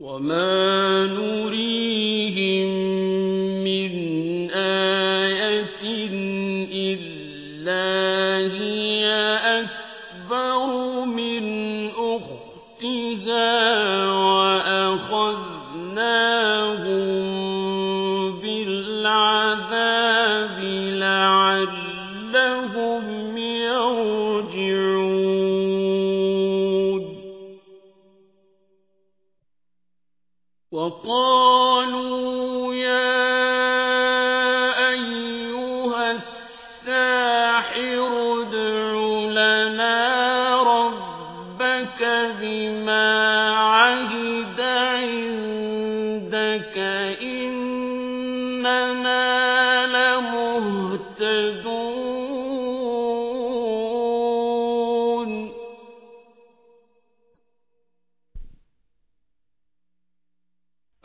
وما نريهم من آية إلا هي أكبر من أختها وقالوا يا أيها الساحر ادع لنا ربك بما عهد عندك إننا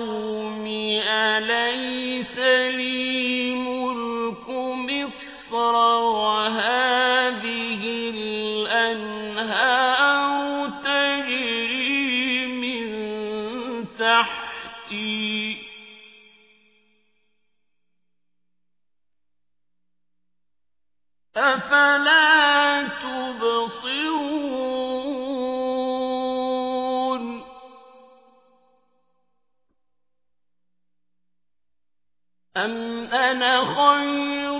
قوم أليس لي ملك مصر وهذه الأنهار تجري من تحتي؟ أفلا تبصرون خير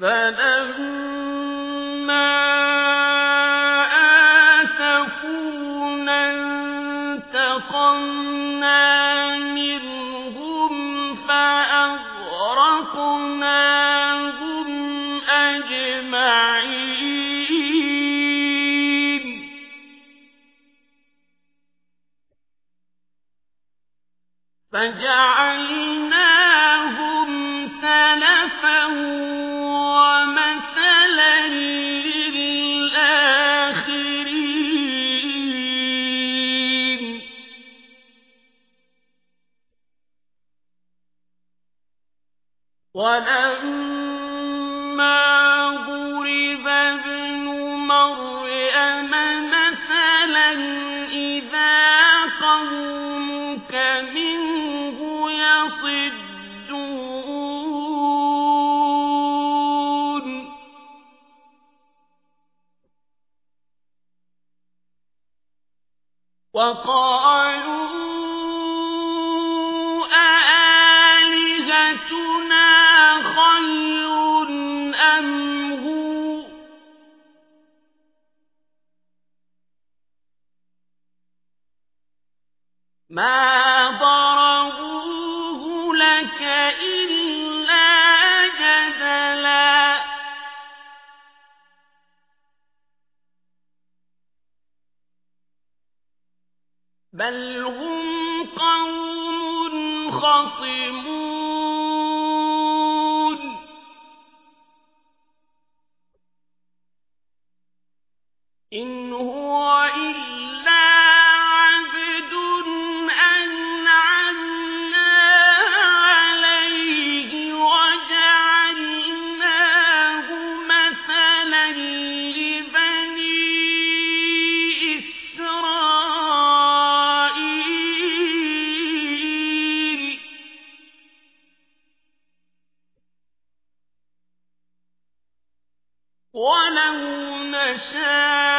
فلما آسفونا انتقمنا منهم فأغرقناهم أجمعين. فجعلناهم ولما ابن مريم مثلا إذا قومك منه يصدون. وقالوا أآلهتنا ما ضربوه لك إلا جدلا بل هم قوم خصمون ولو نشاء